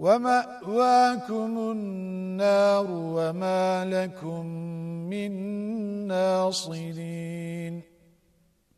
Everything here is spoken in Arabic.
وَمَأْوَاكُمُ النَّارُ وَمَا لَكُمْ مِنْ نَاصِرِينَ